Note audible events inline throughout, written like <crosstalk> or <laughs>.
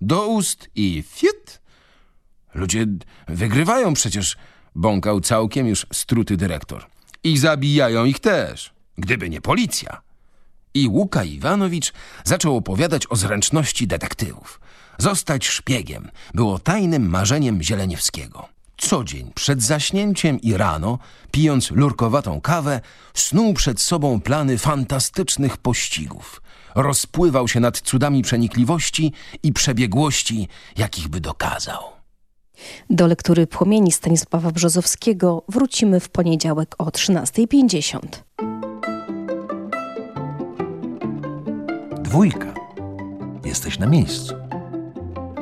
do ust i fiut. Ludzie wygrywają przecież, bąkał całkiem już struty dyrektor. I zabijają ich też, gdyby nie policja. I Łuka Iwanowicz zaczął opowiadać o zręczności detektywów. Zostać szpiegiem było tajnym marzeniem Zieleniewskiego. Co dzień przed zaśnięciem i rano, pijąc lurkowatą kawę, snuł przed sobą plany fantastycznych pościgów. Rozpływał się nad cudami przenikliwości i przebiegłości, jakich by dokazał. Do lektury Płomieni Stanisława Brzozowskiego wrócimy w poniedziałek o 13.50. Dwójka. Jesteś na miejscu.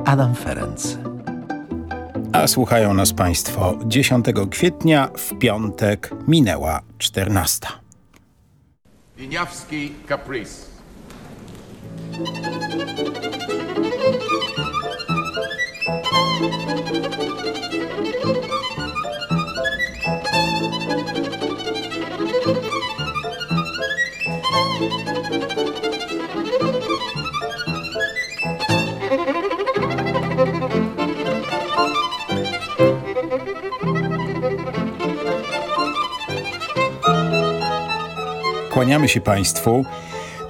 Adam Ferenc. A słuchają nas Państwo 10 kwietnia w piątek minęła 14. Winiawski Caprice. Kłaniamy się Państwu.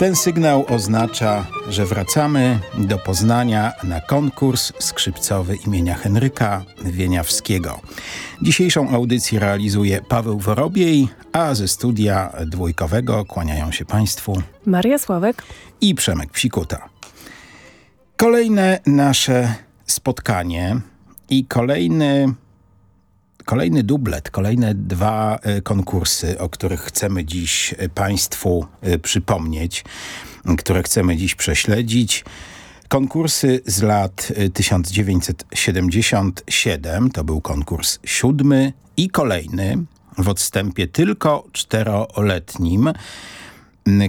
Ten sygnał oznacza, że wracamy do Poznania na konkurs skrzypcowy imienia Henryka Wieniawskiego. Dzisiejszą audycję realizuje Paweł Worobiej, a ze studia dwójkowego kłaniają się Państwu Maria Sławek i Przemek Psikuta. Kolejne nasze spotkanie i kolejny Kolejny dublet, kolejne dwa e, konkursy, o których chcemy dziś e, Państwu e, przypomnieć, które chcemy dziś prześledzić. Konkursy z lat 1977, to był konkurs siódmy i kolejny w odstępie tylko czteroletnim.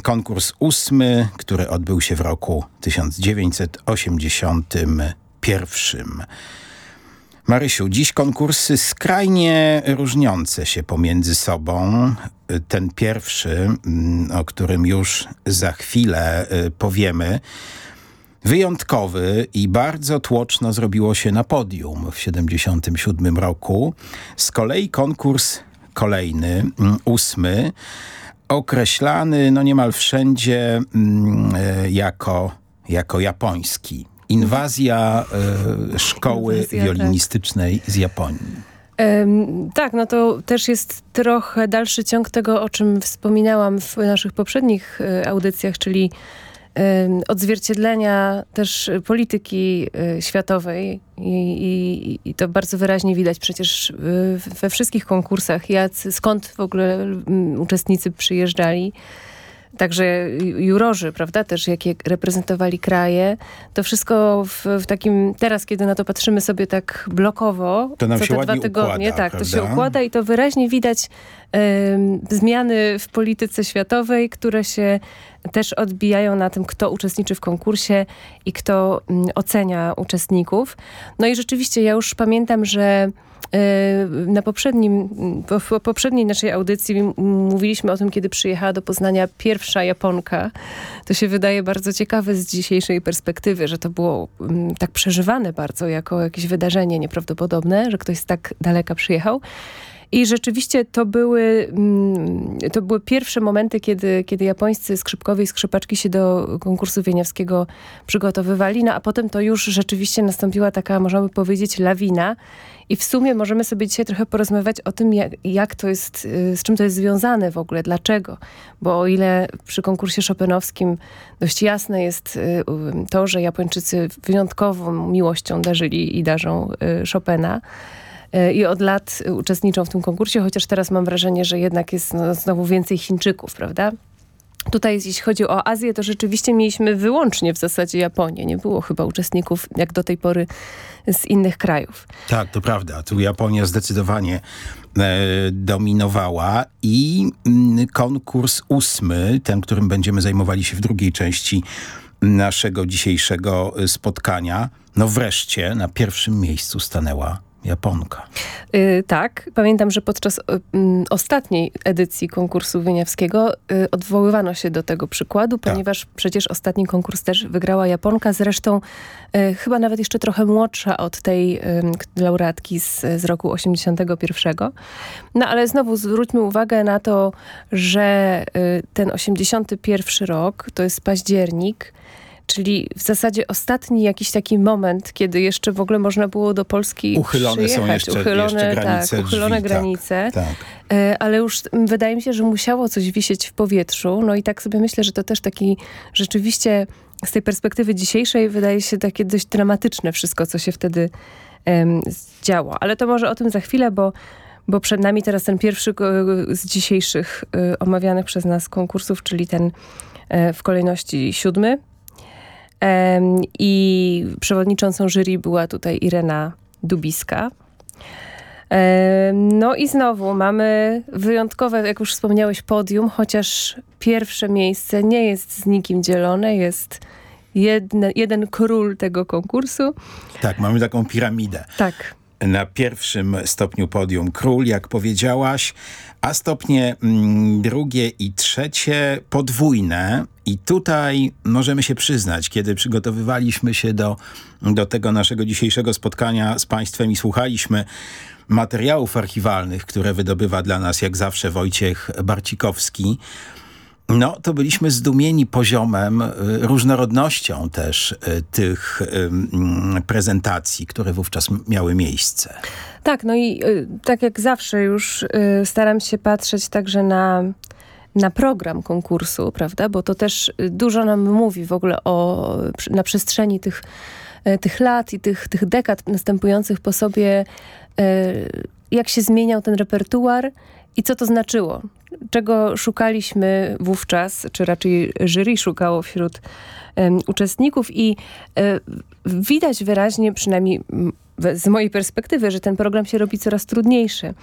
Konkurs ósmy, który odbył się w roku 1981. Marysiu, dziś konkursy skrajnie różniące się pomiędzy sobą. Ten pierwszy, mm, o którym już za chwilę y, powiemy, wyjątkowy i bardzo tłoczno zrobiło się na podium w 77 roku. Z kolei konkurs kolejny, mm, ósmy, określany no niemal wszędzie mm, y, jako, jako japoński inwazja e, szkoły inwazja, tak. violinistycznej tak. z Japonii. tak, no to też jest trochę dalszy ciąg tego, o czym wspominałam w naszych poprzednich e, audycjach, czyli odzwierciedlenia też polityki e, światowej I, i, i, to bardzo wyraźnie widać przecież we wszystkich konkursach, jacy, skąd w ogóle uczestnicy przyjeżdżali także jurorzy, prawda, też jakie reprezentowali kraje. To wszystko w, w, takim, teraz kiedy na to patrzymy sobie tak blokowo, to nam co się te dwa tygodnie, układa, tak, prawda? to się układa i to wyraźnie widać zmiany w polityce światowej, które się też odbijają na tym, kto uczestniczy w konkursie i kto mm, ocenia uczestników. No i rzeczywiście ja już pamiętam, że na poprzednim, w poprzedniej naszej audycji mówiliśmy o tym, kiedy przyjechała do Poznania pierwsza Japonka. To się wydaje bardzo ciekawe z dzisiejszej perspektywy, że to było tak przeżywane bardzo jako jakieś wydarzenie nieprawdopodobne, że ktoś z tak daleka przyjechał. I rzeczywiście to były, mm, to były pierwsze momenty, kiedy, kiedy japońscy skrzypkowie i skrzypaczki się do konkursu wieniawskiego przygotowywali, no a potem to już rzeczywiście nastąpiła taka, można by powiedzieć, lawina. I w sumie możemy sobie dzisiaj trochę porozmawiać o tym, jak, jak, to jest, y, z czym to jest związane w ogóle, dlaczego. Bo o ile przy konkursie chopinowskim dość jasne jest y, to, że Japończycy wyjątkową miłością darzyli i darzą y, Chopina, i od lat uczestniczą w tym konkursie, chociaż teraz mam wrażenie, że jednak jest no, znowu więcej Chińczyków, prawda? Tutaj jeśli chodzi o Azję, to rzeczywiście mieliśmy wyłącznie w zasadzie Japonię. Nie było chyba uczestników jak do tej pory z innych krajów. Tak, to prawda. Tu Japonia zdecydowanie e, dominowała i mm, konkurs ósmy, ten, którym będziemy zajmowali się w drugiej części naszego dzisiejszego spotkania, no wreszcie na pierwszym miejscu stanęła Japonka. Y, tak, pamiętam, że podczas y, ostatniej edycji konkursu Wieniawskiego y, odwoływano się do tego przykładu, Tak. ponieważ przecież ostatni konkurs też wygrała Japonka, zresztą y, chyba nawet jeszcze trochę młodsza od tej y, laureatki z, z roku 81. No ale znowu zwróćmy uwagę na to, że y, ten 81 rok to jest październik, Czyli w zasadzie ostatni jakiś taki moment, kiedy jeszcze w ogóle można było do Polski Uchylone są przyjechać. jeszcze- uchylone, jeszcze granice tak, uchylone drzwi, tak. granice. Tak. E, Ale już wydaje mi się, że musiało coś wisieć w powietrzu. No i tak sobie myślę, że to też taki rzeczywiście z tej perspektywy dzisiejszej wydaje się takie dość dramatyczne wszystko, co się wtedy em, działo. Ale to może o tym za chwilę, bo, bo przed nami teraz ten pierwszy ko- z dzisiejszych y, omawianych przez nas konkursów, czyli ten e, w kolejności siódmy. I przewodniczącą jury była tutaj Irena Dubiska. No i znowu mamy wyjątkowe, jak już wspomniałeś, podium, chociaż pierwsze miejsce nie jest z nikim dzielone, jest jedne, jeden król tego konkursu. tak, mamy taką piramidę. Tak, Na pierwszym stopniu podium król, jak powiedziałaś, a stopnie mm, drugie i trzecie podwójne. I tutaj możemy się przyznać, kiedy przygotowywaliśmy się do, do tego naszego dzisiejszego spotkania z Państwem i słuchaliśmy materiałów archiwalnych, które wydobywa dla nas jak zawsze Wojciech Barcikowski, no, to byliśmy zdumieni poziomem, y, różnorodnością też y, tych y, prezentacji, które wówczas miały miejsce. tak, no i tak jak zawsze już staram się patrzeć także na, na program konkursu, prawda, bo to też dużo nam mówi w ogóle o, na przestrzeni tych, tych lat i tych, tych dekad następujących po sobie, jak się zmieniał ten repertuar i co to znaczyło. Czego szukaliśmy wówczas, czy raczej jury szukało wśród em, uczestników i e, widać wyraźnie, przynajmniej z mojej perspektywy, że ten program się robi coraz trudniejszy.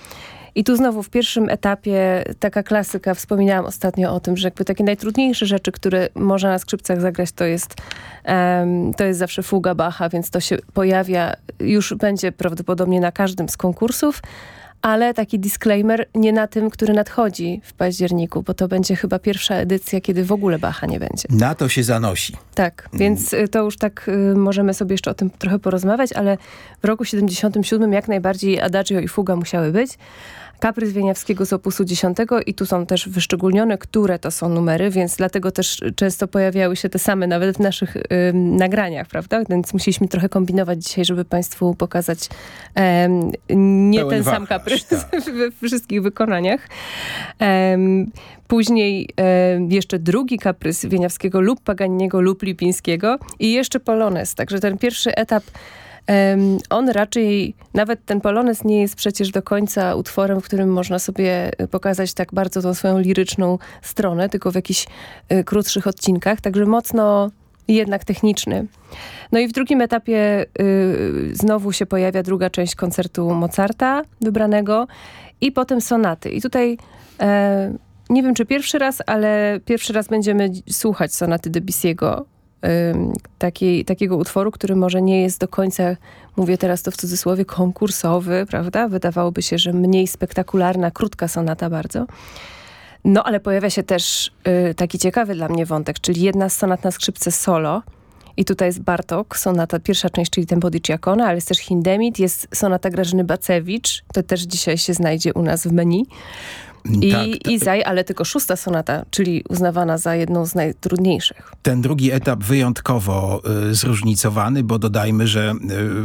I tu znowu w pierwszym etapie taka klasyka, wspominałam ostatnio o tym, że jakby takie najtrudniejsze rzeczy, które można na skrzypcach zagrać, to jest, em, to jest zawsze fuga Bacha, więc to się pojawia, już będzie prawdopodobnie na każdym z konkursów, ale taki disclaimer nie na tym, który nadchodzi w październiku, bo to będzie chyba pierwsza edycja, kiedy w ogóle Bacha nie będzie. Na to się zanosi. Tak, więc y, to już tak y, możemy sobie jeszcze o tym trochę porozmawiać, ale w roku 77 jak najbardziej Adagio i Fuga musiały być. Kaprys Wieniawskiego z opusu 10 i tu są też wyszczególnione, które to są numery, więc dlatego też często pojawiały się te same nawet w naszych ym, nagraniach, prawda? Więc musieliśmy trochę kombinować dzisiaj, żeby Państwu pokazać nie Pełen ten sam wachlarz, kaprys tak. <laughs> we wszystkich wykonaniach. Później em, jeszcze drugi kaprys Wieniawskiego lub Paganiniego lub Lipińskiego i jeszcze Polones. Także ten pierwszy etap on raczej, nawet ten Polones nie jest przecież do końca utworem, w którym można sobie y, pokazać tak bardzo tą swoją liryczną stronę, tylko w jakichś y, krótszych odcinkach. Także mocno jednak techniczny. No i w drugim etapie y, znowu się pojawia druga część koncertu Mozarta wybranego i potem sonaty. I tutaj e, nie wiem, czy pierwszy raz, ale pierwszy raz będziemy dzi- słuchać sonaty Debussy'ego. Takiego utworu, który może nie jest do końca, mówię teraz to w cudzysłowie, konkursowy, prawda? Wydawałoby się, że mniej spektakularna, krótka sonata bardzo. No, ale pojawia się też y, taki ciekawy dla mnie wątek, czyli jedna z sonat na skrzypce solo. I tutaj jest Bartok, sonata, pierwsza część, czyli Tempo di Giacomo, ale jest też Hindemith, jest sonata Grażyny Bacewicz, to też dzisiaj się znajdzie u nas w menu. I tak, Izaj, ale tylko szósta sonata, czyli uznawana za jedną z najtrudniejszych. ten drugi etap wyjątkowo y, zróżnicowany, bo dodajmy, że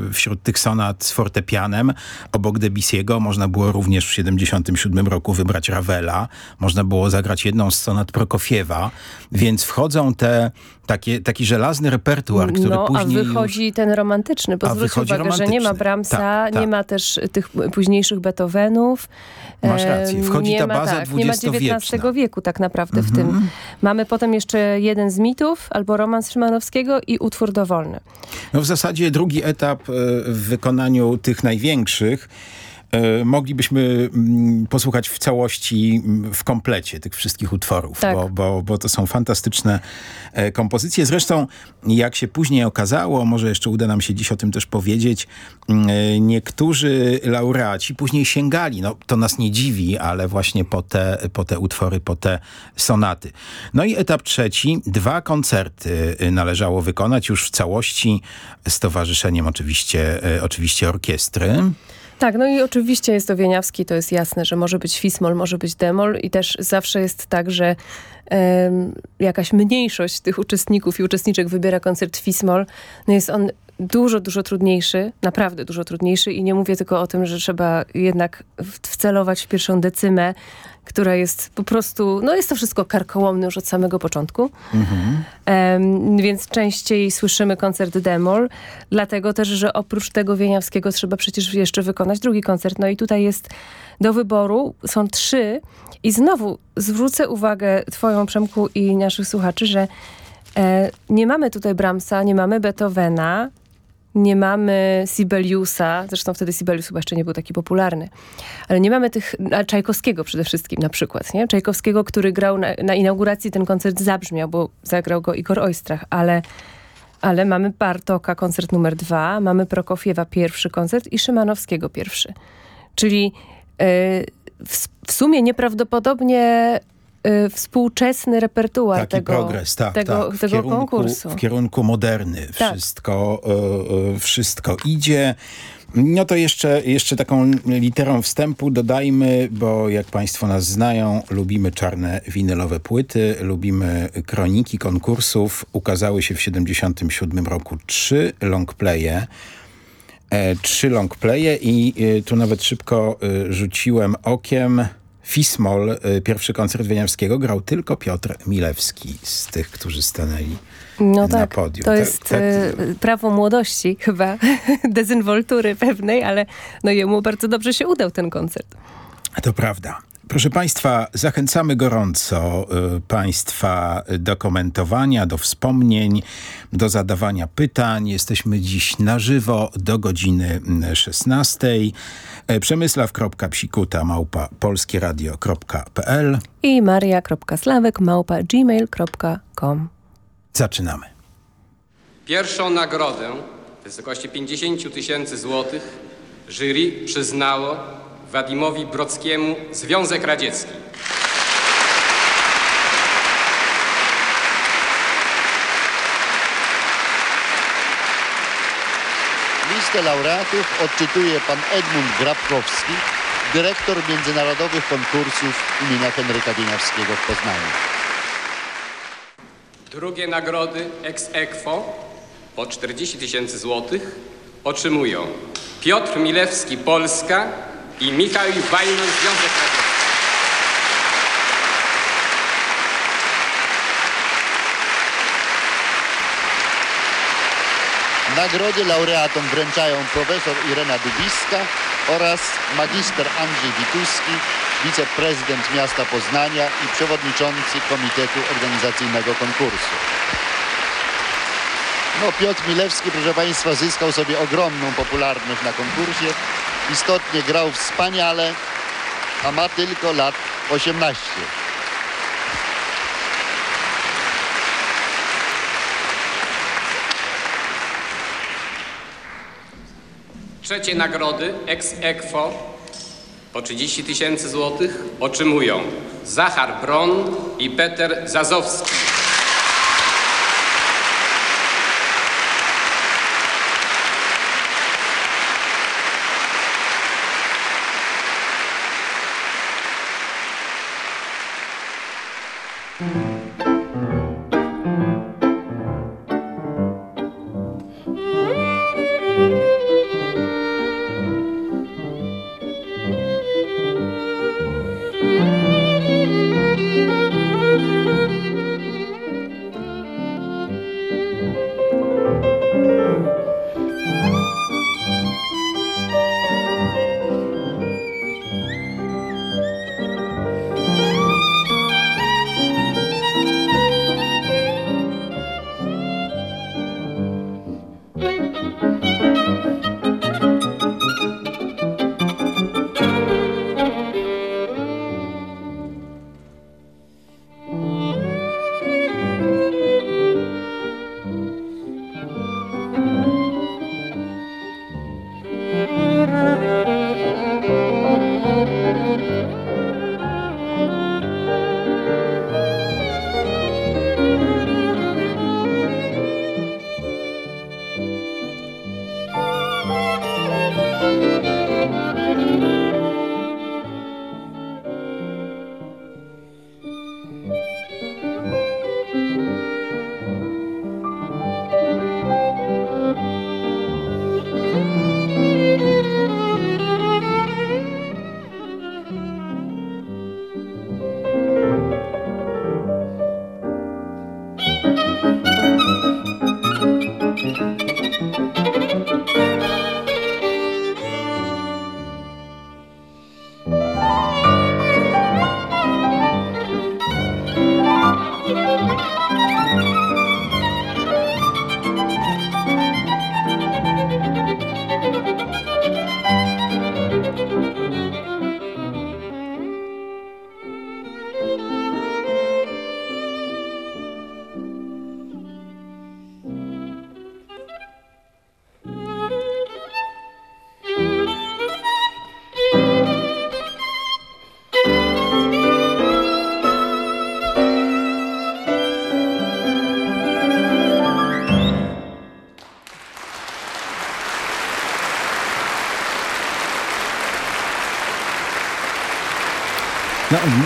y, wśród tych sonat z fortepianem obok Debussy'ego można było również w 77 roku wybrać Ravela, można było zagrać jedną z sonat Prokofiewa, więc wchodzą te takie, taki żelazny repertuar, który no, później a wychodzi ten romantyczny, bo zwróć uwagę, że nie ma. Brahmsa, Tak, tak. nie ma też tych późniejszych Beethovenów. Masz rację, wchodzi ta ma, baza tak, Nie ma. XIX wieku tak naprawdę w tym. Mamy potem jeszcze jeden z mitów, albo romans Szymanowskiego i utwór dowolny. No w zasadzie drugi etap e, w wykonaniu tych największych moglibyśmy mm, posłuchać w całości, mm, w komplecie tych wszystkich utworów, Tak. bo, bo, bo to są fantastyczne e, kompozycje. Zresztą, jak się później okazało, może jeszcze uda nam się dziś o tym też powiedzieć, mm, e, niektórzy laureaci później sięgali, no to nas nie dziwi, ale właśnie po te, po te utwory, po te sonaty. No i etap trzeci, dwa koncerty y, należało wykonać już w całości z towarzyszeniem oczywiście, e, oczywiście orkiestry. Tak, no i oczywiście jest to Wieniawski, to jest jasne, że może być fismol, może być demol i też zawsze jest tak, że em, jakaś mniejszość tych uczestników i uczestniczek wybiera koncert fismol. No jest on dużo, dużo trudniejszy, naprawdę dużo trudniejszy i nie mówię tylko o tym, że trzeba jednak wcelować w pierwszą decymę, która jest po prostu, no jest to wszystko karkołomne już od samego początku. Em, więc częściej słyszymy koncert demol, dlatego też, że oprócz tego Wieniawskiego trzeba przecież jeszcze wykonać drugi koncert. No i tutaj jest do wyboru, są trzy i znowu zwrócę uwagę twoją, Przemku, i naszych słuchaczy, że e, nie mamy tutaj Brahmsa, nie mamy Beethovena, nie mamy Sibeliusa, zresztą wtedy Sibelius chyba jeszcze nie był taki popularny, ale nie mamy tych, Czajkowskiego przede wszystkim na przykład, nie? Czajkowskiego, który grał na, na inauguracji, ten koncert zabrzmiał, bo zagrał go Igor Oistrach, ale, ale mamy Bartoka koncert numer dwa, mamy Prokofiewa pierwszy koncert i Szymanowskiego pierwszy. Czyli e, w, w sumie nieprawdopodobnie współczesny repertuar Taki tego, progres, tak, tego, tak. W tego kierunku, konkursu. W kierunku moderny. Tak. Wszystko, e, wszystko idzie. No to jeszcze, jeszcze taką literą wstępu dodajmy, bo jak Państwo nas znają, lubimy czarne winylowe płyty, lubimy kroniki konkursów. Ukazały się w 77 roku trzy longplaye. E, trzy longplaye i e, tu nawet szybko e, rzuciłem okiem. Fismol, e, pierwszy koncert Wieniawskiego, grał tylko Piotr Milewski z tych, którzy stanęli No na tak, podium. to Tak- jest tak- e, prawo młodości chyba, <laughs> dezynwoltury pewnej, ale no jemu bardzo dobrze się udał ten koncert. To prawda. Proszę Państwa, zachęcamy gorąco y, Państwa do komentowania, do wspomnień, do zadawania pytań. Jesteśmy dziś na żywo do godziny mm, 16. E, Przemysław.psikuta małpa polskieradio.pl I maria.slawek małpa gmail.com Zaczynamy. Pierwszą nagrodę w wysokości 50 000 tysięcy złotych jury przyznało Wadimowi Brockiemu Związek Radziecki. Listę laureatów odczytuje pan Edmund Grabkowski, dyrektor międzynarodowych konkursów imienia Henryka Wieniawskiego w Poznaniu. Drugie nagrody ex aequo po 40 000 tysięcy złotych otrzymują Piotr Milewski Polska i Michał Wajman Związek Radziecki. Nagrody laureatom wręczają profesor Irena Dubiska oraz magister Andrzej Wituski, wiceprezydent miasta Poznania i przewodniczący Komitetu Organizacyjnego Konkursu. No, Piotr Milewski, proszę Państwa, zyskał sobie ogromną popularność na konkursie. Istotnie grał wspaniale, a ma tylko lat 18. Trzecie nagrody ex aequo po 30 tysięcy złotych otrzymują Zachar Bron i Peter Zazowski. No,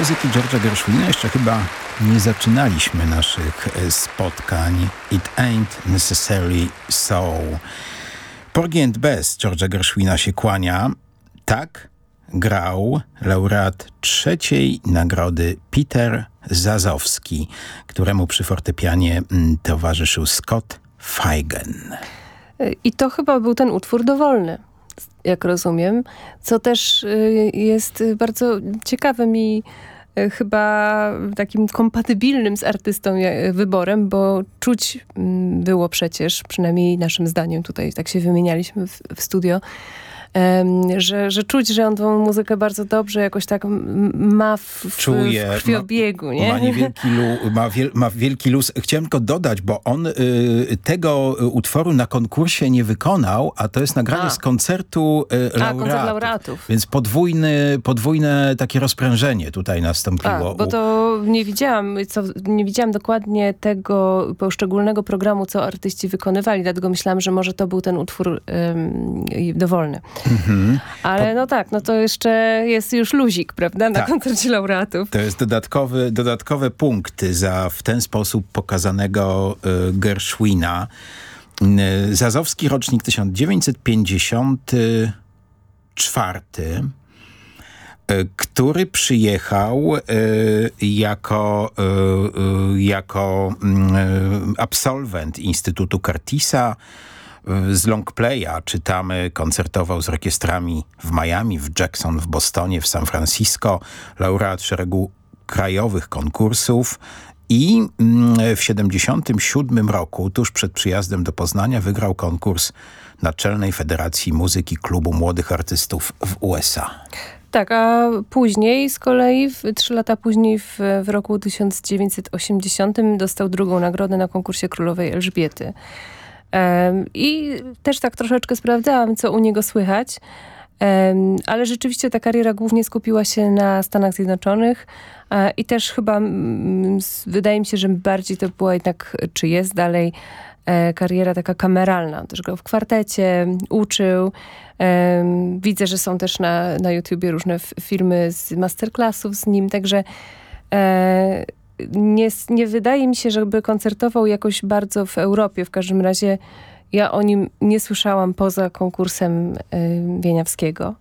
muzyki George'a Gershwina jeszcze chyba nie zaczynaliśmy naszych e, spotkań. It ain't necessarily so. Porgy and Bess George'a Gershwina się kłania. Tak grał laureat trzeciej nagrody Peter Zazowski, któremu przy fortepianie mm, towarzyszył Scott Feigen. I to chyba był ten utwór dowolny, jak rozumiem, co też y, jest bardzo ciekawym i chyba takim kompatybilnym z artystą ja- wyborem, bo czuć mm, było przecież, przynajmniej naszym zdaniem tutaj tak się wymienialiśmy w, w studio, że, że czuć, że on tą muzykę bardzo dobrze jakoś tak ma w, w, Czuje, w krwiobiegu, nie? Ma, niewielki lu, ma, wiel, ma wielki luz. Chciałem tylko dodać, bo on y, tego utworu na konkursie nie wykonał, a to jest nagranie A. z koncertu y, A, laureatów. koncert laureatów. Więc podwójny, podwójne takie rozprężenie tutaj nastąpiło. A, bo to nie widziałam, co, nie widziałam dokładnie tego poszczególnego programu, co artyści wykonywali, dlatego myślałam, że może to był ten utwór ym, dowolny. Mhm. Ale no tak, no to jeszcze jest już luzik, prawda, na Tak. koncercie laureatów. To jest dodatkowy, dodatkowe punkty za w ten sposób pokazanego y, Gershwina. Y, Zazowski, rocznik 1954, y, który przyjechał y, jako, y, y, jako mm, y, absolwent Instytutu Curtisa, z Longplaya czytamy, koncertował z orkiestrami w Miami, w Jackson, w Bostonie, w San Francisco, laureat szeregu krajowych konkursów i mm, w 77 roku, tuż przed przyjazdem do Poznania, wygrał konkurs Naczelnej Federacji Muzyki Klubu Młodych Artystów w USA. Tak, a później z kolei, trzy lata później w, w roku 1980 dostał drugą nagrodę na konkursie Królowej Elżbiety. I też tak troszeczkę sprawdzałam, co u niego słychać. Ale rzeczywiście ta kariera głównie skupiła się na Stanach Zjednoczonych i też chyba wydaje mi się, że bardziej to była jednak, czy jest dalej e, kariera taka kameralna. Też grał w kwartecie, uczył. Widzę, że są też na, na YouTubie różne filmy z masterclassów z nim, także e, nie, nie wydaje mi się, żeby koncertował jakoś bardzo w Europie. W każdym razie ja o nim nie słyszałam poza konkursem y, Wieniawskiego.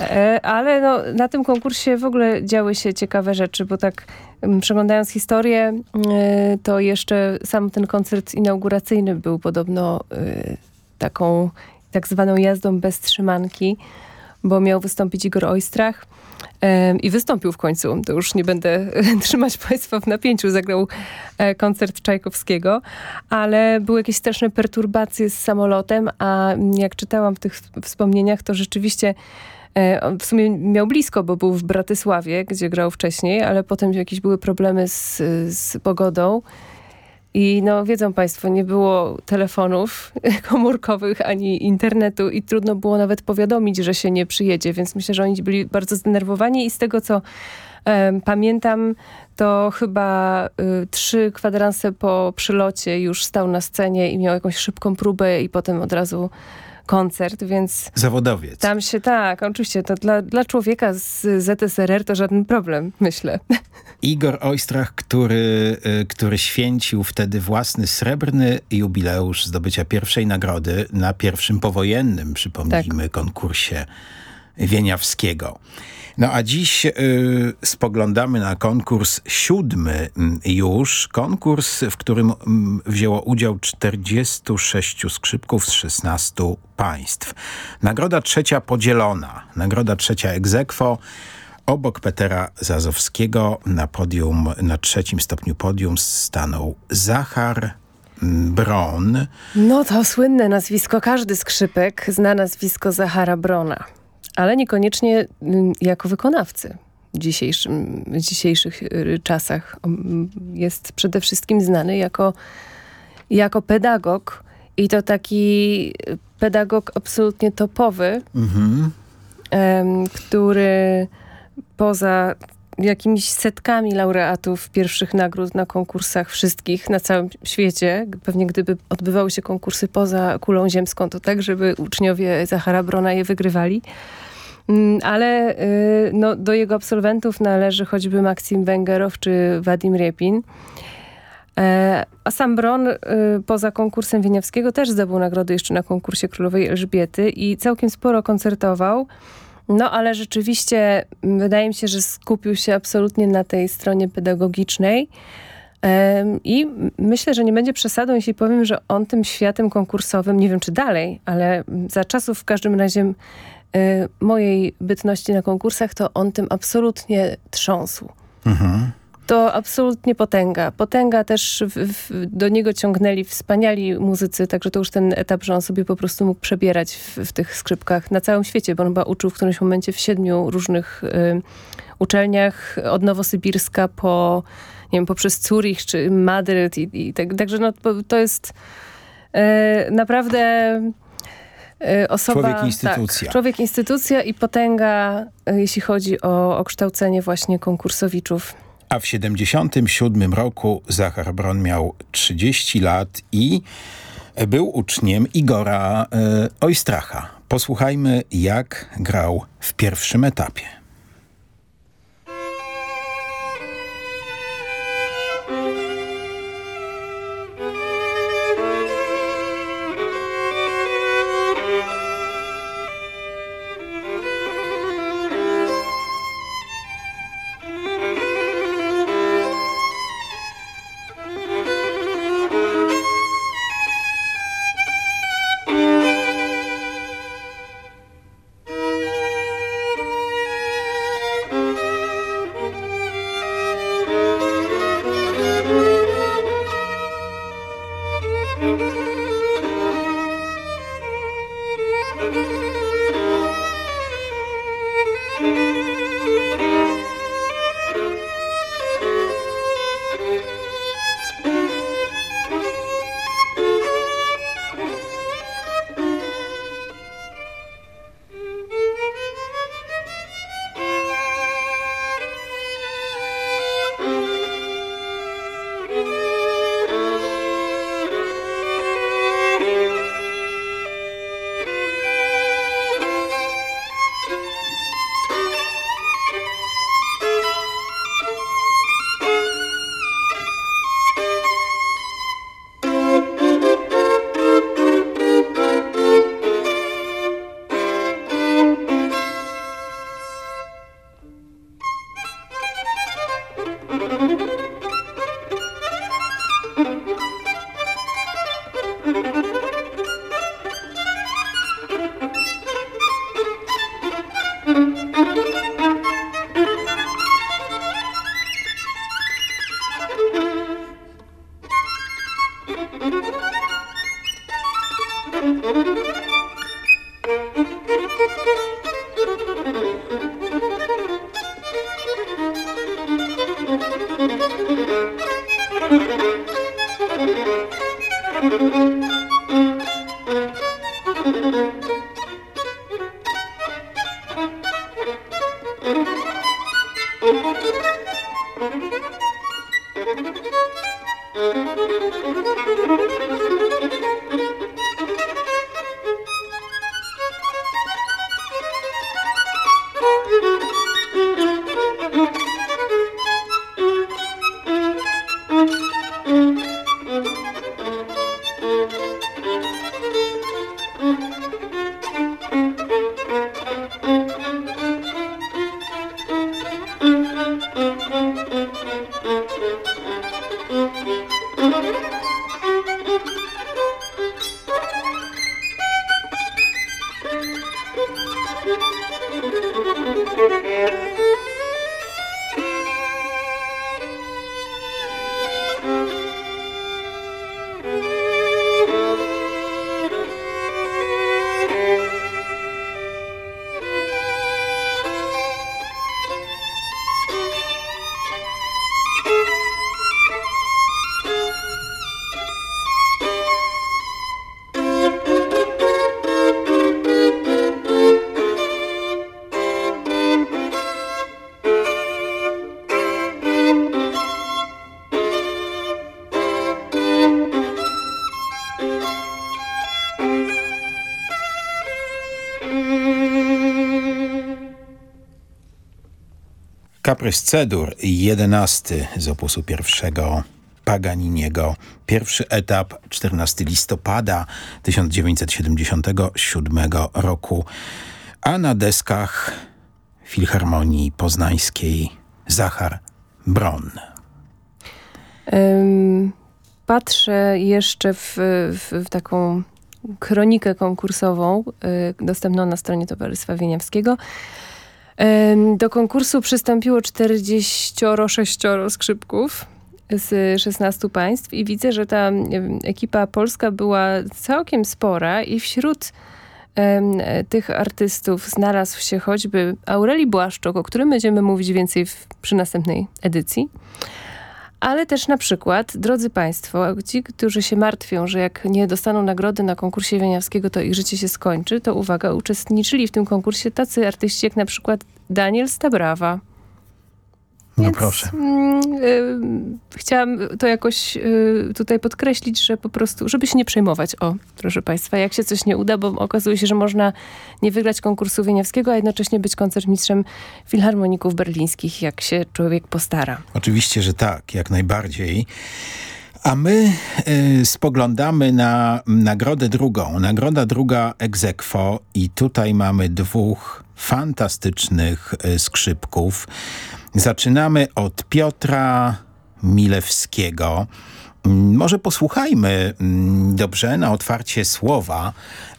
E, ale no, na tym konkursie w ogóle działy się ciekawe rzeczy, bo tak mm, przeglądając historię, y, to jeszcze sam ten koncert inauguracyjny był podobno y, taką tak zwaną jazdą bez trzymanki, bo miał wystąpić Igor Oistrach. Em, I wystąpił w końcu. To już nie będę <laughs> trzymać Państwa w napięciu. Zagrał e, koncert Czajkowskiego, ale były jakieś straszne perturbacje z samolotem, a jak czytałam w tych wspomnieniach, to rzeczywiście e, w sumie miał blisko, bo był w Bratysławie, gdzie grał wcześniej, ale potem jakieś były problemy z, z pogodą. I no wiedzą Państwo, nie było telefonów <laughs> komórkowych ani internetu i trudno było nawet powiadomić, że się nie przyjedzie, więc myślę, że oni byli bardzo zdenerwowani i z tego co pamiętam, to chyba y, trzy kwadranse po przylocie już stał na scenie i miał jakąś szybką próbę i potem od razu koncert, więc Zawodowiec. tam się, tak, oczywiście, to dla, dla człowieka z ZSRR to żaden problem, myślę. <laughs> Igor Oistrach, który, y, który święcił wtedy własny srebrny jubileusz zdobycia pierwszej nagrody na pierwszym powojennym, przypomnijmy, konkursie Wieniawskiego. No a dziś y, spoglądamy na konkurs siódmy mm, już. Konkurs, w którym mm, wzięło udział 46 skrzypków z 16 państw. Nagroda trzecia podzielona. Nagroda trzecia aequo. Obok Petera Zazowskiego na podium, na trzecim stopniu podium stanął Zachar mm, Bron. No to słynne nazwisko, każdy skrzypek zna nazwisko Zachara Brona, ale niekoniecznie mm, jako wykonawcy w dzisiejszym, w dzisiejszych y, czasach. Jest przede wszystkim znany jako, jako pedagog i to taki pedagog absolutnie topowy, em, który poza jakimiś setkami laureatów pierwszych nagród na konkursach wszystkich na całym świecie. Pewnie gdyby odbywały się konkursy poza kulą ziemską, to tak, żeby uczniowie Zachara Brona je wygrywali. Mm, Ale y, no, do jego absolwentów należy choćby Maksim Węgerow czy Wadim Riepin. E, A sam Bron y, poza konkursem Wieniawskiego też zdobył nagrody jeszcze na konkursie Królowej Elżbiety i całkiem sporo koncertował. No ale rzeczywiście m, wydaje mi się, że skupił się absolutnie na tej stronie pedagogicznej. I myślę, że nie będzie przesadą, jeśli powiem, że on tym światem konkursowym, nie wiem czy dalej, ale m, za czasów w każdym razie y, mojej bytności na konkursach, to on tym absolutnie trząsł. To absolutnie potęga. Potęga też w, w, do niego ciągnęli wspaniali muzycy, także to już ten etap, że on sobie po prostu mógł przebierać w, w tych skrzypkach na całym świecie, bo on chyba uczył w którymś momencie w siedmiu różnych y, uczelniach, od Nowosybirska po, nie wiem, poprzez Zurich czy Madryt i, i tak, także no, to- jest y, naprawdę y, osoba... Człowiek instytucja. Tak, człowiek instytucja i potęga, y, jeśli chodzi o, o kształcenie właśnie konkursowiczów. A w 77 roku Zachar Bron miał 30 lat i był uczniem Igora Oistracha. Posłuchajmy, jak grał w pierwszym etapie. Kaprys Cedur, jedenasty z opusu pierwszego Paganiniego. Pierwszy etap, 14 listopada 1977 roku, a na deskach Filharmonii Poznańskiej Zachar Bron. Ym, patrzę jeszcze w, w, w taką kronikę konkursową y, dostępną na stronie Towarzystwa Wieniawskiego. Do konkursu przystąpiło 46 skrzypków z 16 państw i widzę, że ta ekipa polska była całkiem spora i wśród tych artystów znalazł się choćby Aureli Błaszczok, o którym będziemy mówić więcej w, przy następnej edycji. Ale też na przykład, drodzy Państwo, ci, którzy się martwią, że jak nie dostaną nagrody na konkursie Wieniawskiego, to ich życie się skończy, to uwaga, uczestniczyli w tym konkursie tacy artyści jak na przykład Daniel Stabrawa. No Więc, proszę. mm, y, chciałam to jakoś y, tutaj podkreślić, że po prostu, żeby się nie przejmować, o, proszę Państwa, jak się coś nie uda, bo okazuje się, że można nie wygrać konkursu Wieniawskiego, a jednocześnie być koncertmistrzem filharmoników berlińskich, jak się człowiek postara. Oczywiście, że tak, jak najbardziej. A my y, spoglądamy na nagrodę drugą. Nagroda druga aequo i tutaj mamy dwóch fantastycznych y, skrzypków. Zaczynamy od Piotra Milewskiego. Mm, Może posłuchajmy mm, dobrze na otwarcie słowa.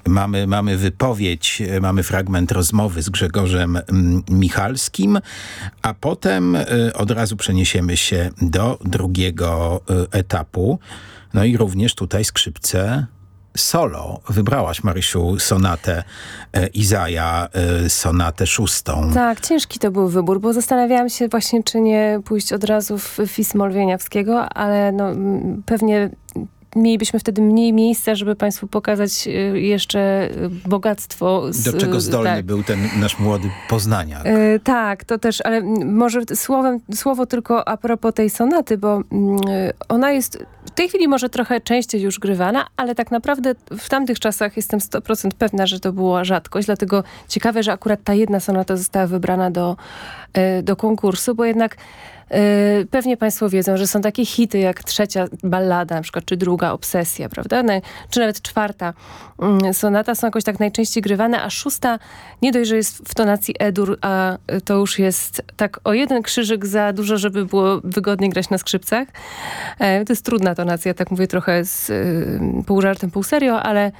Mamy, mamy wypowiedź, e, mamy fragment rozmowy z Grzegorzem mm, Michalskim, a potem e, od razu przeniesiemy się do drugiego e, etapu. No i również tutaj skrzypce solo. Wybrałaś, Marysiu, sonatę e, Izaja, e, sonatę szóstą. Tak, ciężki to był wybór, bo zastanawiałam się właśnie, czy nie pójść od razu w Fismol Wieniawskiego, ale no, pewnie mielibyśmy wtedy mniej miejsca, żeby Państwu pokazać y, jeszcze y, bogactwo. Z, Do czego zdolny tak. był ten nasz młody Poznaniak. E, tak, to też, ale może słowem, słowo tylko a propos tej sonaty, bo ona jest w tej chwili może trochę częściej już grywana, ale tak naprawdę w tamtych czasach jestem 100% pewna, że to była rzadkość, dlatego ciekawe, że akurat ta jedna sonata została wybrana do, do konkursu, bo jednak Pewnie Państwo wiedzą, że są takie hity jak trzecia ballada, na przykład, czy druga obsesja, prawda? Czy nawet czwarta mm, sonata są jakoś tak najczęściej grywane, a szósta nie dość, że jest w tonacji E-dur, a to już jest tak o jeden krzyżyk za dużo, żeby było wygodnie grać na skrzypcach. E, To jest trudna tonacja, tak mówię trochę z y, pół żartem, pół serio, ale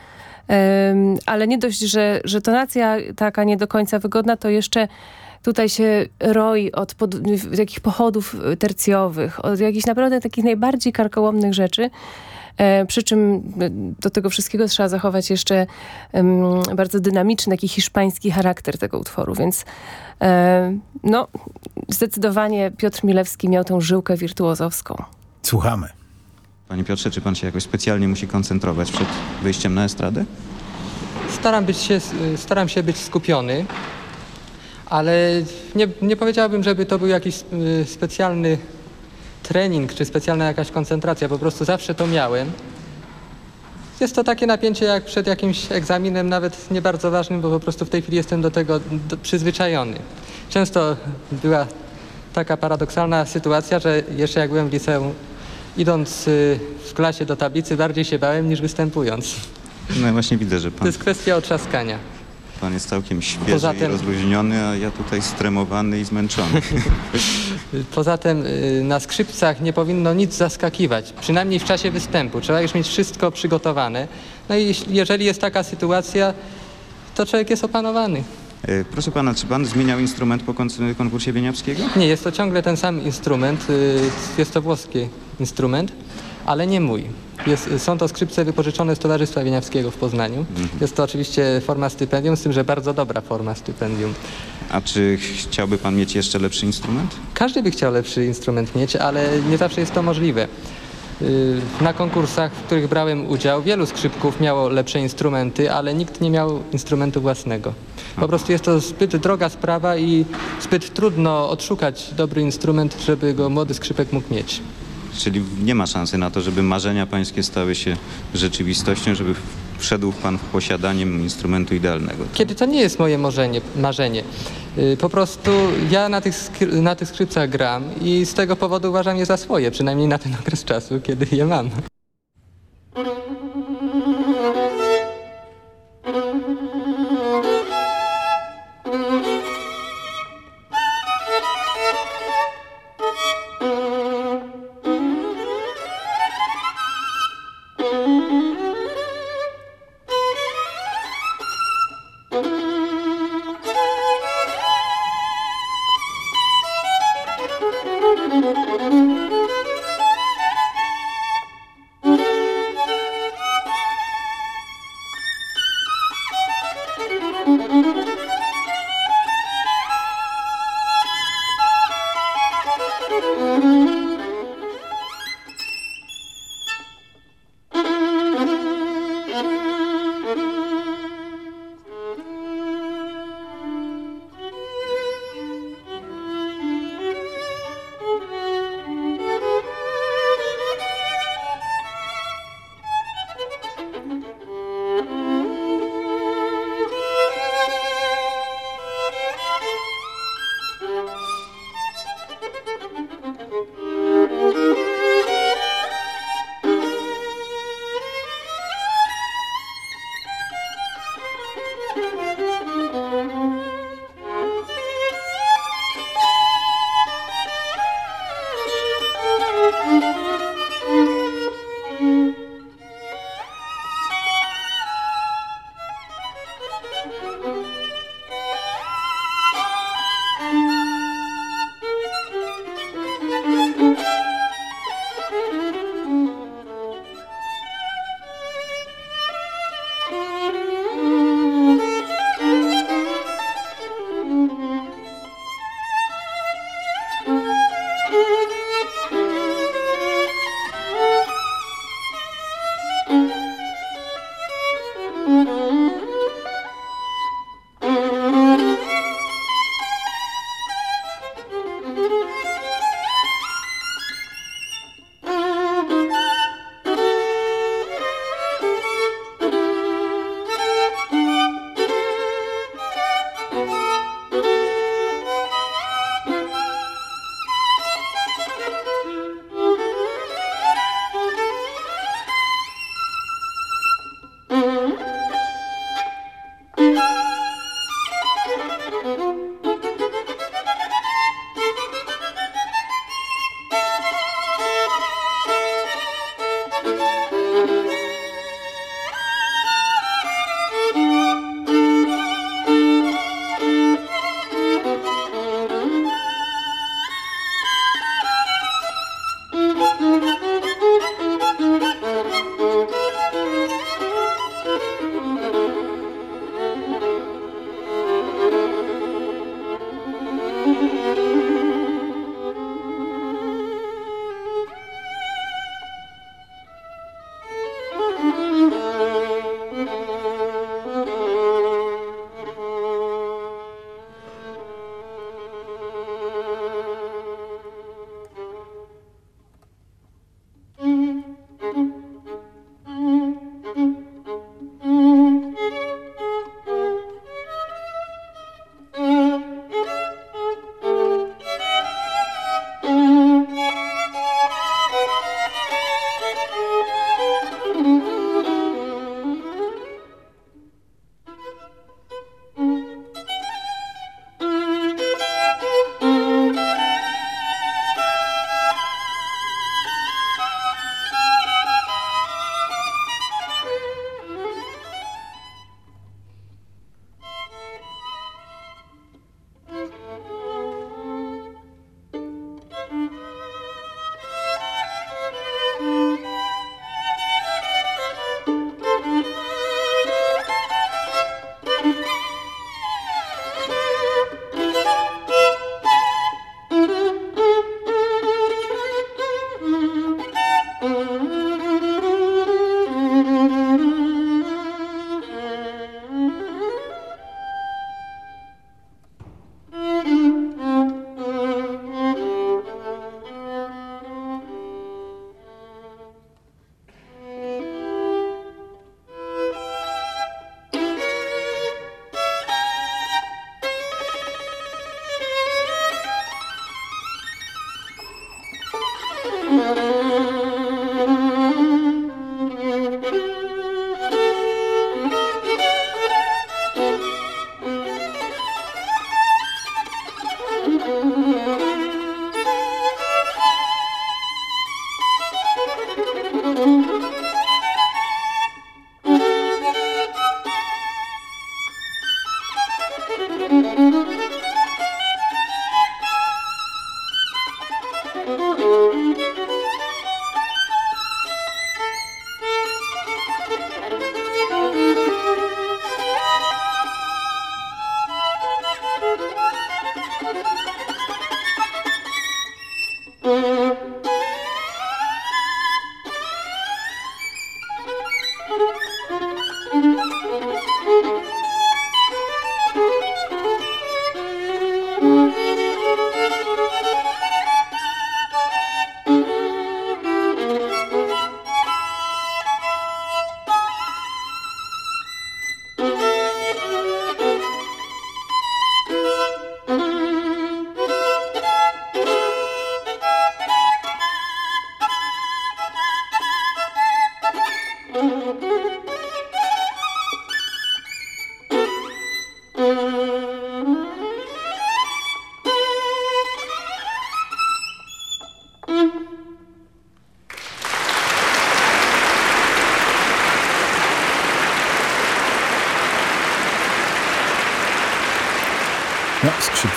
ale nie dość, że, że tonacja taka nie do końca wygodna, to jeszcze tutaj się roi od pod, takich pochodów tercjowych, od jakichś naprawdę takich najbardziej karkołomnych rzeczy. E, przy czym e, do tego wszystkiego trzeba zachować jeszcze em, bardzo dynamiczny, taki hiszpański charakter tego utworu, więc e, no, zdecydowanie Piotr Milewski miał tą żyłkę wirtuozowską. Słuchamy. Panie Piotrze, czy pan się jakoś specjalnie musi koncentrować przed wyjściem na estradę? Staram, być się, staram się być skupiony, ale nie, nie powiedziałbym, żeby to był jakiś y, specjalny trening czy specjalna jakaś koncentracja. Po prostu zawsze to miałem. Jest to takie napięcie jak przed jakimś egzaminem, nawet nie bardzo ważnym, bo po prostu w tej chwili jestem do tego do, przyzwyczajony. Często była taka paradoksalna sytuacja, że jeszcze jak byłem w liceum, idąc y, w klasie do tablicy, bardziej się bałem niż występując. No właśnie widzę, że To pan, jest kwestia otrzaskania. Pan jest całkiem świeży Poza i tym- rozluźniony, a ja tutaj stremowany i zmęczony. <laughs> Poza tym y, na skrzypcach nie powinno nic zaskakiwać, przynajmniej w czasie występu. Trzeba już mieć wszystko przygotowane. No i jeżeli jest taka sytuacja, to człowiek jest opanowany. E, Proszę pana, czy pan zmieniał instrument po konkursie Wieniawskiego? Nie, jest to ciągle ten sam instrument. y, Jest to włoski instrument, ale nie mój. Jest, są to skrzypce wypożyczone z Towarzystwa Wieniawskiego w Poznaniu. Jest to oczywiście forma stypendium, z tym, że bardzo dobra forma stypendium. A czy chciałby pan mieć jeszcze lepszy instrument? Każdy by chciał lepszy instrument mieć, ale nie zawsze jest to możliwe. Y, Na konkursach, w których brałem udział, wielu skrzypków miało lepsze instrumenty, ale nikt nie miał instrumentu własnego. Po prostu jest to zbyt droga sprawa i zbyt trudno odszukać dobry instrument, żeby go młody skrzypek mógł mieć. Czyli nie ma szansy na to, żeby marzenia pańskie stały się rzeczywistością, żeby wszedł pan w posiadanie instrumentu idealnego. Kiedy to nie jest moje marzenie, marzenie. Y, Po prostu ja na tych, na tych skrzypcach gram i z tego powodu uważam je za swoje, przynajmniej na ten okres czasu, kiedy je mam.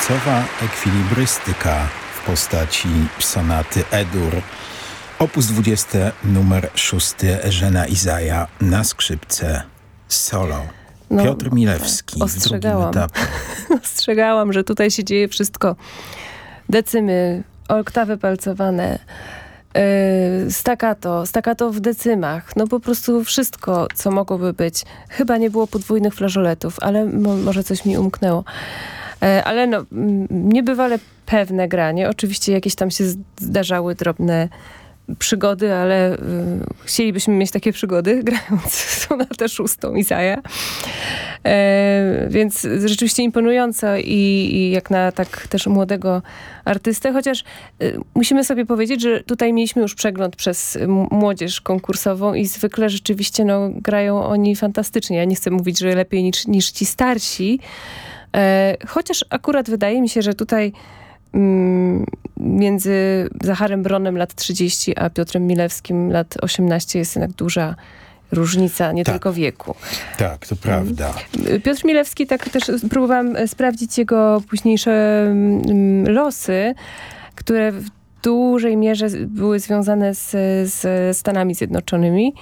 Skrzypcowa ekwilibrystyka w postaci sonaty Edur. Opus 20, numer 6, Eżena Izaja na skrzypce solo. No, Piotr Milewski w drugim ostrzegałam. etapie. <laughs> Ostrzegałam, że tutaj się dzieje wszystko. Decymy, oktawy palcowane, yy, staccato, staccato w decymach. No po prostu wszystko, co mogłoby być. Chyba nie było podwójnych flażoletów, ale mo może coś mi umknęło. E, ale no, niebywale pewne granie. Oczywiście jakieś tam się zdarzały drobne przygody, ale y, chcielibyśmy mieć takie przygody, <laughs> grając sonatę szóstą Izaja. E, więc rzeczywiście imponująco i, i jak na tak też młodego artystę, chociaż y, musimy sobie powiedzieć, że tutaj mieliśmy już przegląd przez młodzież konkursową i zwykle rzeczywiście no, grają oni fantastycznie. Ja nie chcę mówić, że lepiej niż, niż ci starsi, chociaż akurat wydaje mi się, że tutaj mm, między Zacharem Bronem lat 30, a Piotrem Milewskim lat 18 jest jednak duża różnica, nie Tak. tylko wieku. Tak, to prawda. Piotr Milewski, tak też próbowałam e, sprawdzić jego późniejsze mm, losy, które w dużej mierze były związane z, z Stanami Zjednoczonymi.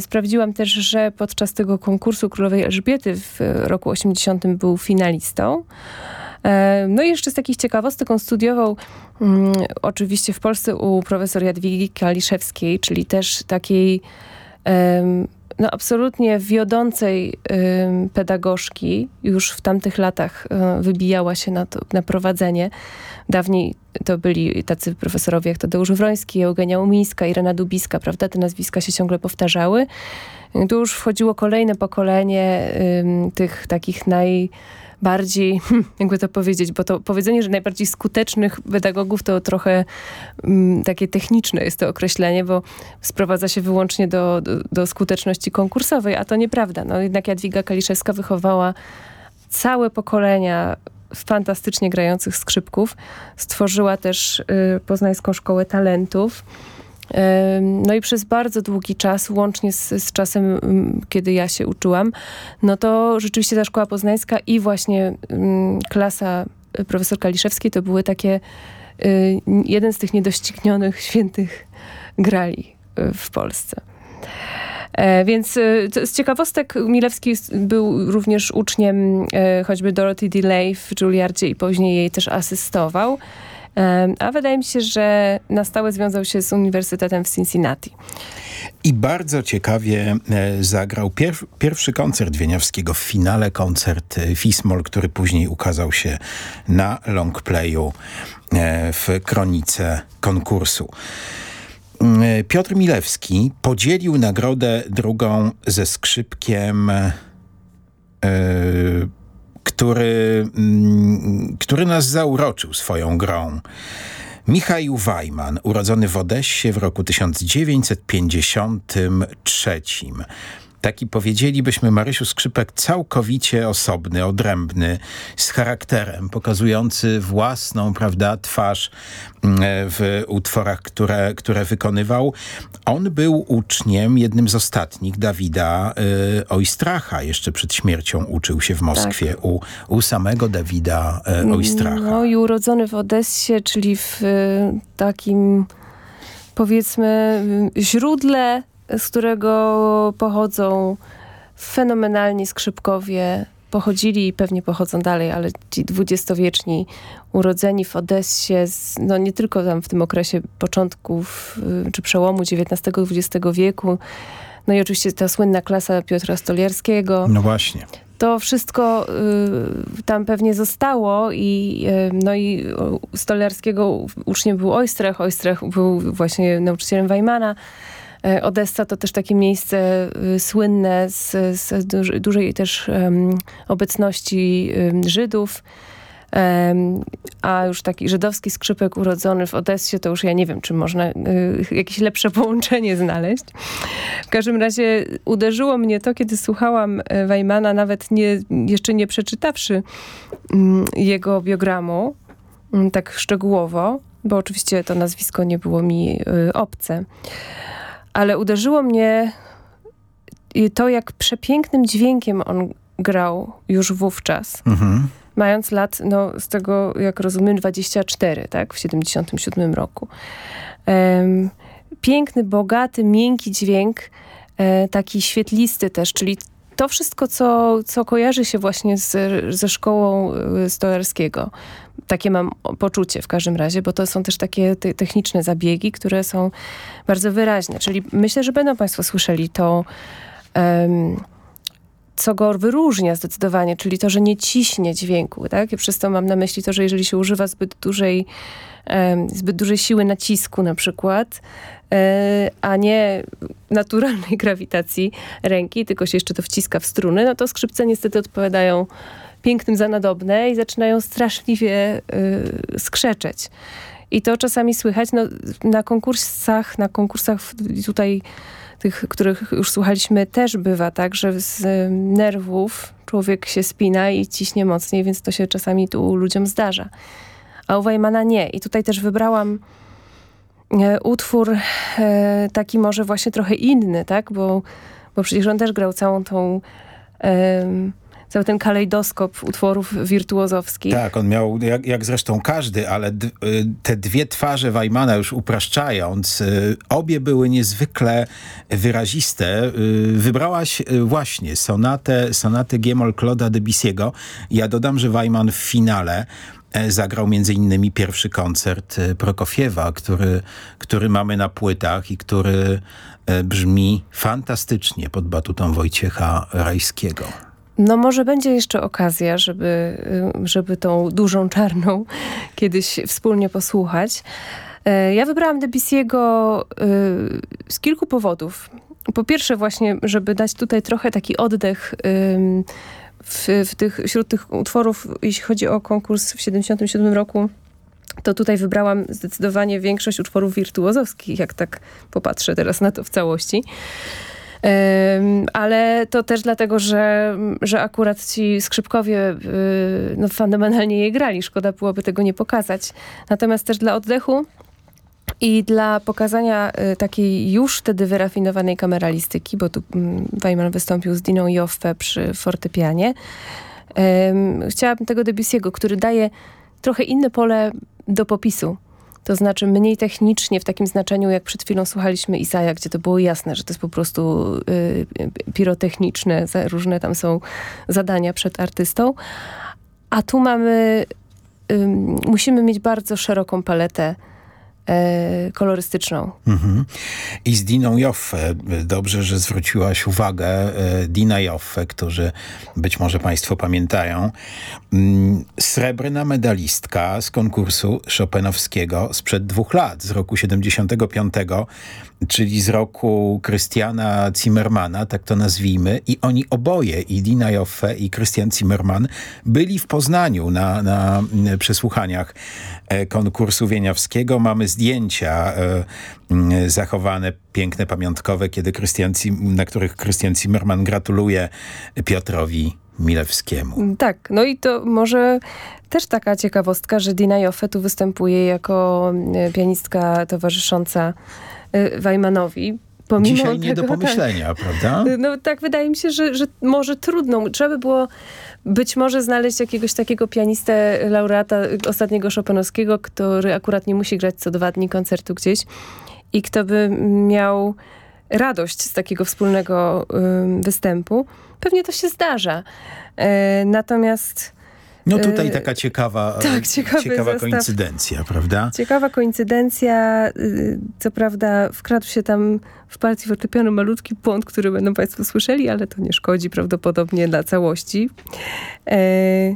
Sprawdziłam też, że podczas tego konkursu Królowej Elżbiety w roku 80 był finalistą. No i jeszcze z takich ciekawostek on studiował mm, oczywiście w Polsce u profesor Jadwigi Kaliszewskiej, czyli też takiej no absolutnie wiodącej em, pedagogzki. Już w tamtych latach e, wybijała się na, to, na prowadzenie. Dawniej to byli tacy profesorowie jak Tadeusz Wroński, Eugenia Umińska, Irena Dubiska, prawda? Te nazwiska się ciągle powtarzały. Tu już wchodziło kolejne pokolenie em, tych takich naj bardziej, hm, jakby to powiedzieć, bo to powiedzenie, że najbardziej skutecznych pedagogów to trochę mm, takie techniczne jest to określenie, bo sprowadza się wyłącznie do, do, do skuteczności konkursowej, a to nieprawda. No, jednak Jadwiga Kaliszewska wychowała całe pokolenia fantastycznie grających skrzypków. Stworzyła też y, Poznańską Szkołę Talentów. No i przez bardzo długi czas, łącznie z, z czasem, kiedy ja się uczyłam, no to rzeczywiście ta szkoła poznańska i właśnie klasa y, profesor Kaliszewskiej to były takie, y, jeden z tych niedoścignionych <laughs> świętych grali y, w Polsce. E, Więc e, z ciekawostek Milewski był również uczniem e, choćby Dorothy DeLay w Juilliardzie i później jej też asystował. A wydaje mi się, że na stałe związał się z Uniwersytetem w Cincinnati. I bardzo ciekawie e, zagrał pier- pierwszy koncert Wieniawskiego w finale, koncert e, Fismol, który później ukazał się na longplayu e, w kronice konkursu. Mm, Piotr Milewski podzielił nagrodę drugą ze skrzypkiem, e, który, mm, który nas zauroczył swoją grą. Michał Wajman, urodzony w Odessie w roku 1953. taki powiedzielibyśmy Marysiu Skrzypek całkowicie osobny, odrębny, z charakterem, pokazujący własną, prawda, twarz mm, w utworach, które, które wykonywał. On był uczniem, jednym z ostatnich Dawida y, Oistracha. Jeszcze przed śmiercią uczył się w Moskwie Tak. u, u samego Dawida y, Oistracha. No i urodzony w Odessie, czyli w y, takim powiedzmy źródle, z którego pochodzą fenomenalni skrzypkowie. Pochodzili i pewnie pochodzą dalej, ale ci dwudziestowieczni urodzeni w Odessie, no nie tylko tam w tym okresie początków y, czy przełomu XIX-XX wieku, no i oczywiście ta słynna klasa Piotra Stoliarskiego No właśnie. to wszystko y, tam pewnie zostało i, y, no i Stolarskiego uczniem był Oistrach, Oistrach był właśnie nauczycielem Weimana. E, Odessa to też takie miejsce y, słynne z, z dużej też em, obecności Żydów. Em, a już taki żydowski skrzypek urodzony w Odessie, to już ja nie wiem, czy można y, jakieś lepsze połączenie znaleźć. W każdym razie uderzyło mnie to, kiedy słuchałam e, Weimana, nawet nie, jeszcze nie przeczytawszy mm, jego biogramu mm, tak szczegółowo, bo oczywiście to nazwisko nie było mi y, obce. Ale uderzyło mnie to, jak przepięknym dźwiękiem on grał już wówczas Mhm. mając lat, no z tego jak rozumiem 24, tak, w 77 roku. Em, piękny, bogaty, miękki dźwięk, e, taki świetlisty też, czyli to wszystko, co, co kojarzy się właśnie z, ze szkołą y, Stolarskiego. Takie mam poczucie w każdym razie, bo to są też takie te, techniczne zabiegi, które są bardzo wyraźne. Czyli myślę, że będą Państwo słyszeli to, em, co go wyróżnia zdecydowanie, czyli to, że nie ciśnie dźwięku. Tak? I przez to mam na myśli to, że jeżeli się używa zbyt dużej, em, zbyt dużej siły nacisku na przykład, e, a nie naturalnej <laughs> grawitacji ręki, tylko się jeszcze to wciska w struny, no to skrzypce niestety odpowiadają pięknym za nadobne i zaczynają straszliwie y, skrzeczeć. I to czasami słychać no, na konkursach, na konkursach tutaj tych, których już słuchaliśmy, też bywa tak, że z y, nerwów człowiek się spina i ciśnie mocniej, więc to się czasami tu ludziom zdarza. A u Weimana nie. I tutaj też wybrałam e, utwór e, taki może właśnie trochę inny, tak? Bo, bo przecież on też grał całą tą cały ten kalejdoskop utworów wirtuozowskich. Tak, on miał, jak, jak zresztą każdy, ale y, te dwie twarze Weimana już upraszczając, y, obie były niezwykle wyraziste. Y, Wybrałaś właśnie sonatę, sonatę G-moll Claude'a Debussy'ego. Ja dodam, że Weiman w finale e, zagrał między innymi pierwszy koncert Prokofiewa, który, który mamy na płytach i który e, brzmi fantastycznie pod batutą Wojciecha Rajskiego. No może będzie jeszcze okazja, żeby, y, żeby tą dużą czarną <laughs> kiedyś wspólnie posłuchać. E, Ja wybrałam Debussy'ego y, z kilku powodów. Po pierwsze właśnie, żeby dać tutaj trochę taki oddech w, w tych, wśród tych utworów, jeśli chodzi o konkurs w 77 roku, to tutaj wybrałam zdecydowanie większość utworów wirtuozowskich, jak tak popatrzę teraz na to w całości. Ale to też dlatego, że, że akurat ci skrzypkowie y, no, fenomenalnie je grali. Szkoda byłoby tego nie pokazać. Natomiast też dla oddechu i dla pokazania y, takiej już wtedy wyrafinowanej kameralistyki, bo tu mm, Weiman wystąpił z Diną Joffe przy fortepianie, chciałabym tego Debussy'ego, który daje trochę inne pole do popisu. To znaczy mniej technicznie w takim znaczeniu, jak przed chwilą słuchaliśmy Isaja, gdzie to było jasne, że to jest po prostu y, pirotechniczne, różne tam są zadania przed artystą. A tu mamy, ym, musimy mieć bardzo szeroką paletę kolorystyczną. Mhm. I z Diną Joffe. Dobrze, że zwróciłaś uwagę. e, Dina Joffe, którzy być może państwo pamiętają. Mm, Srebrna medalistka z konkursu Chopinowskiego sprzed dwóch lat, z roku 75, czyli z roku Krystiana Zimmermana, tak to nazwijmy. I oni oboje, i Dina Joffe, i Krystian Zimmerman, byli w Poznaniu na, na przesłuchaniach e, konkursu wieniawskiego. Mamy zdjęcia e, zachowane, piękne, pamiątkowe, kiedy na których Christian Zimmerman gratuluje Piotrowi Milewskiemu. Tak, no i to może też taka ciekawostka, że Dina Joffe tu występuje jako pianistka towarzysząca e, Weimanowi. Pomimo Dzisiaj nie do tego, tak, pomyślenia, prawda? No tak, wydaje mi się, że, że może trudno. Trzeba by było być może znaleźć jakiegoś takiego pianistę, laureata ostatniego Chopinowskiego, który akurat nie musi grać co dwa dni koncertu gdzieś i kto by miał radość z takiego wspólnego ym, występu. Pewnie to się zdarza. E, natomiast No tutaj e, taka ciekawa, <laughs> tak, ciekawa zestaw. koincydencja, prawda? Ciekawa koincydencja. y, Co prawda wkradł się tam w partii fortepianu malutki błąd, który będą Państwo słyszeli, ale to nie szkodzi prawdopodobnie dla całości. E,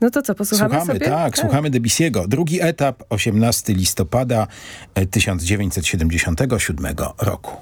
no to co, posłuchamy Słuchamy, sobie? tak, słuchamy Debussy'ego. Drugi etap, 18 listopada e, 1977 roku.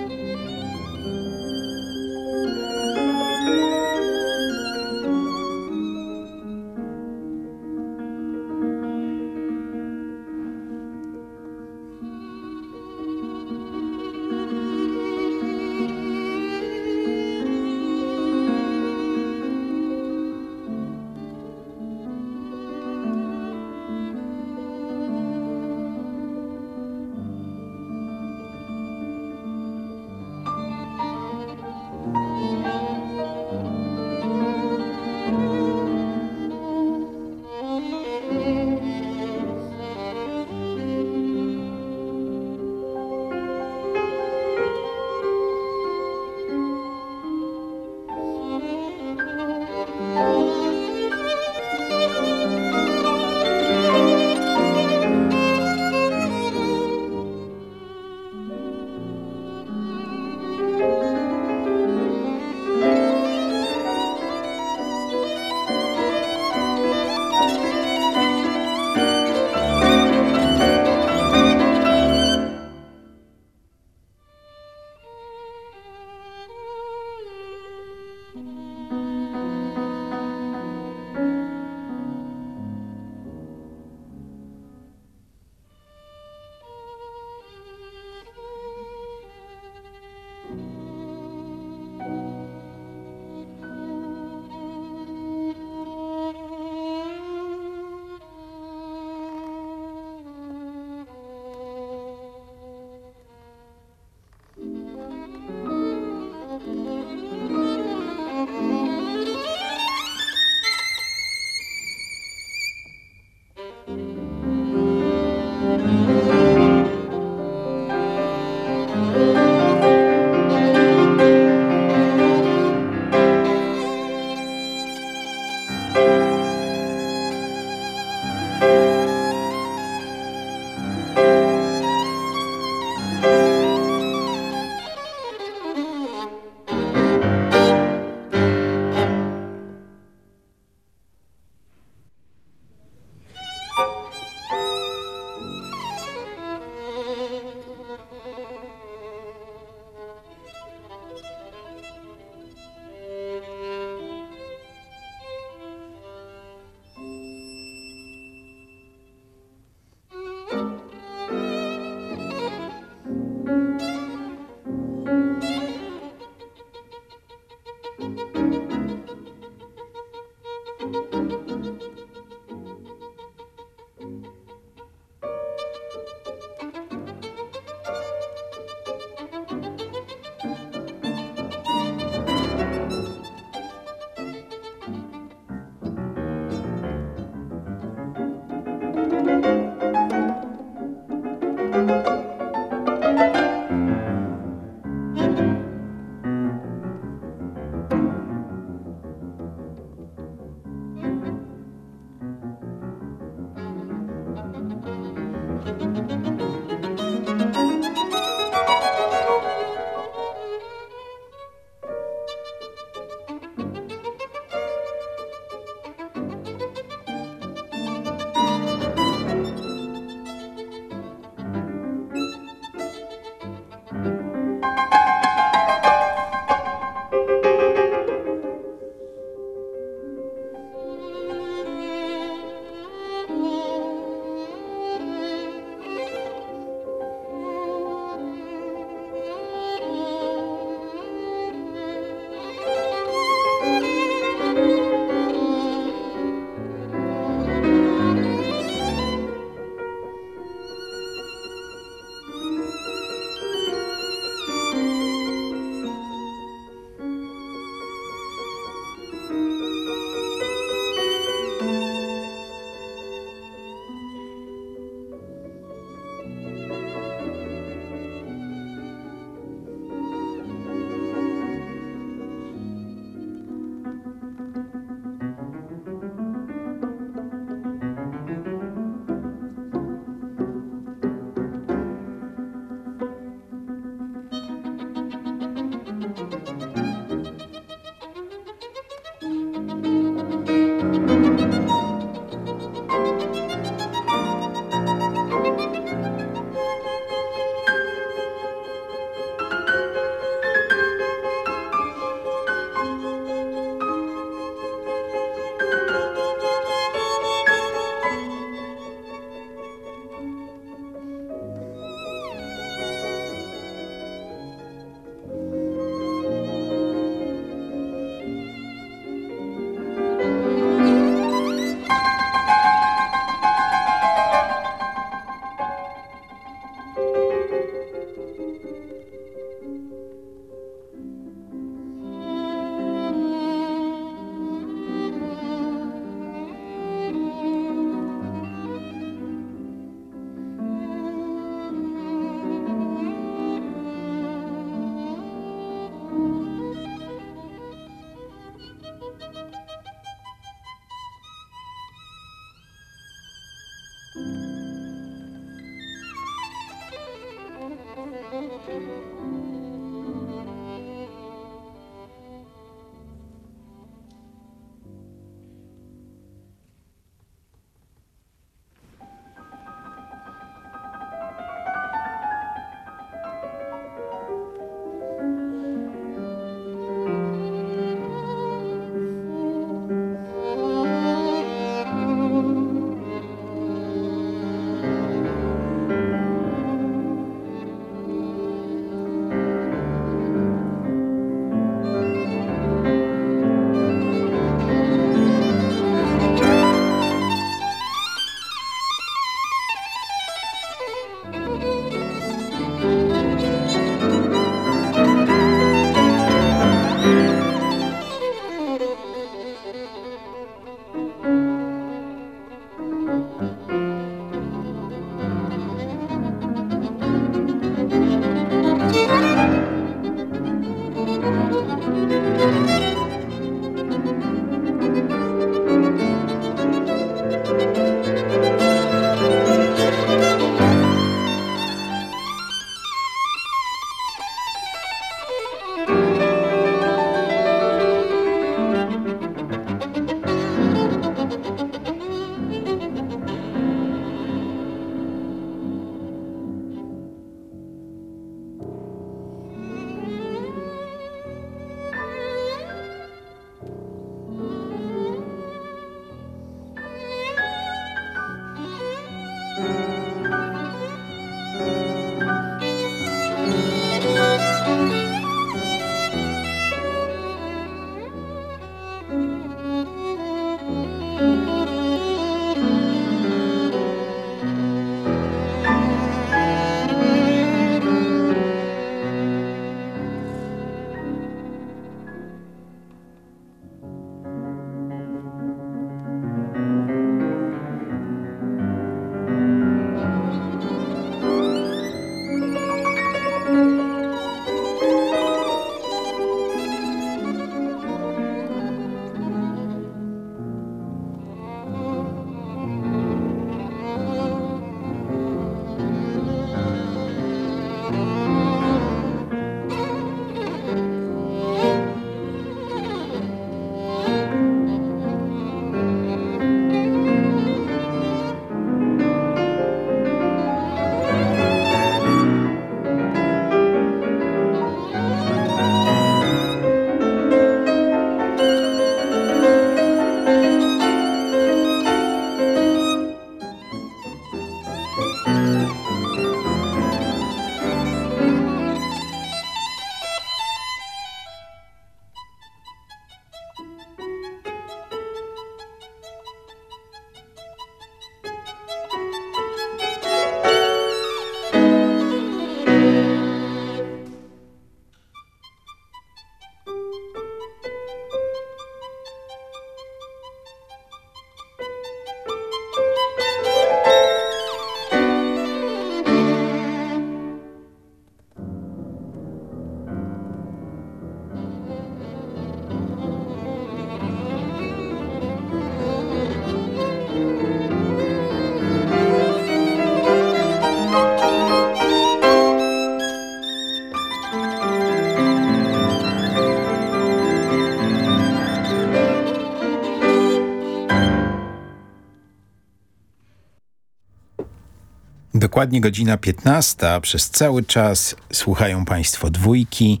Dokładnie godzina 15. Przez cały czas słuchają Państwo dwójki.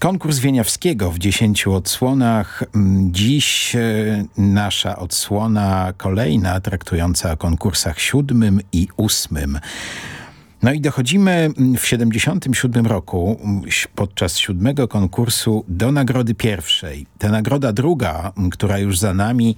Konkurs Wieniawskiego w 10 odsłonach. Mm, Dziś e, nasza odsłona kolejna, traktująca o konkursach siódmym i ósmym. No i dochodzimy mm, w 77 roku mm, podczas siódmego konkursu do nagrody pierwszej. Ta nagroda druga, która już za nami,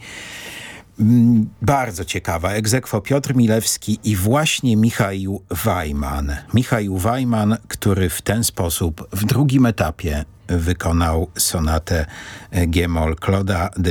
bardzo ciekawa. Egzekwo Piotr Milewski i właśnie Michał Wajman. Michał Wajman, który w ten sposób w drugim etapie wykonał sonatę G-moll Claude'a de